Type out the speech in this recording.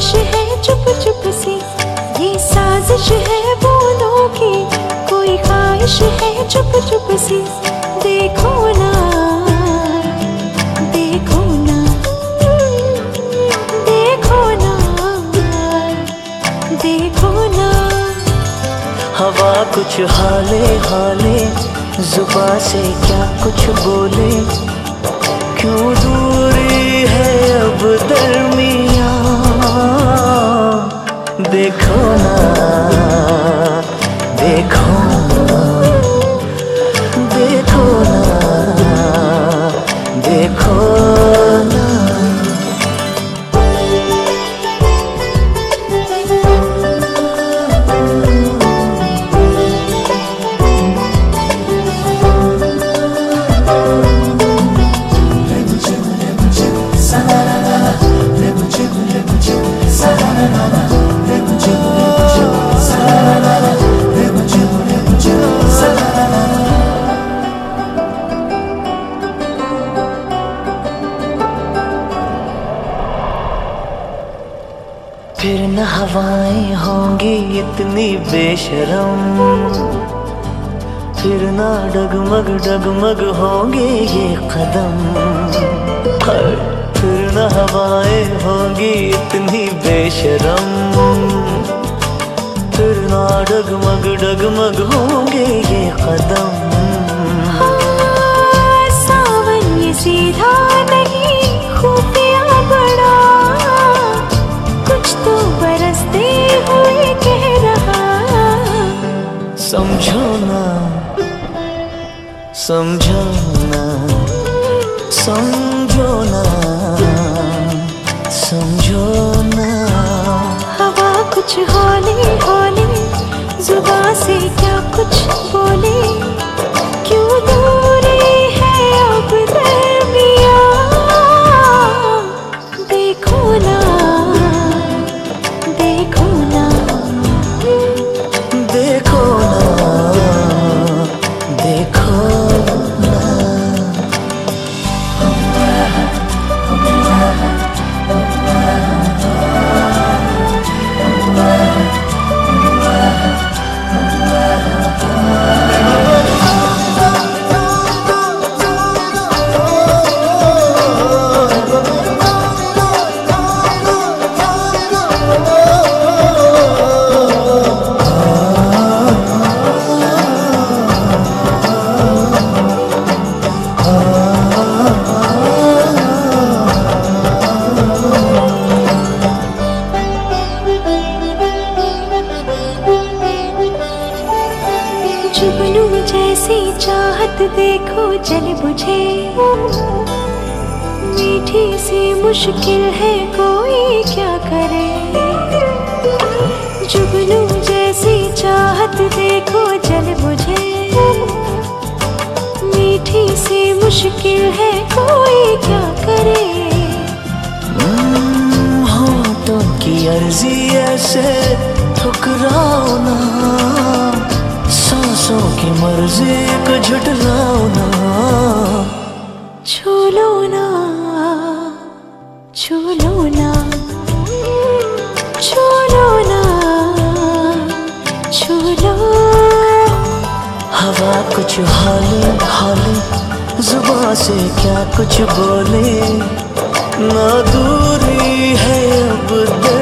चुप चुप सी। ये साजिश है बोलों की। कोई ख्वाहिश है चुप चुप सी। देखो ना देखो ना देखो ना, देखो हवा कुछ हाले हाले, जुबा से क्या कुछ बोले? क्यों दूरी है अब दरमिया हवाएँ होंगी इतनी बेशरम। फिर ना डगमग डगमग होंगे ये कदम। फिर न हवाएँ होंगी इतनी बेशरम। फिर ना डगमग डगमग होंगे ये कदम। समझो ना समझो ना समझो ना। हवा कुछ होली होली जुबा से क्या कुछ जुगनू जैसी चाहत देखो जल बुझे। मीठी सी मुश्किल है कोई क्या करे? जुगनू जैसी चाहत देखो जल बुझे। मीठी सी मुश्किल है कोई क्या करे? हम्म, होठों की अर्जी ऐसे मर्ज़ी को झुटलाओ ना। छू लो ना छू लो ना छू लो ना छू लो हवा कुछ हाले हाले जुबा से क्या कुछ बोले? ना दूरी है अब दरमिया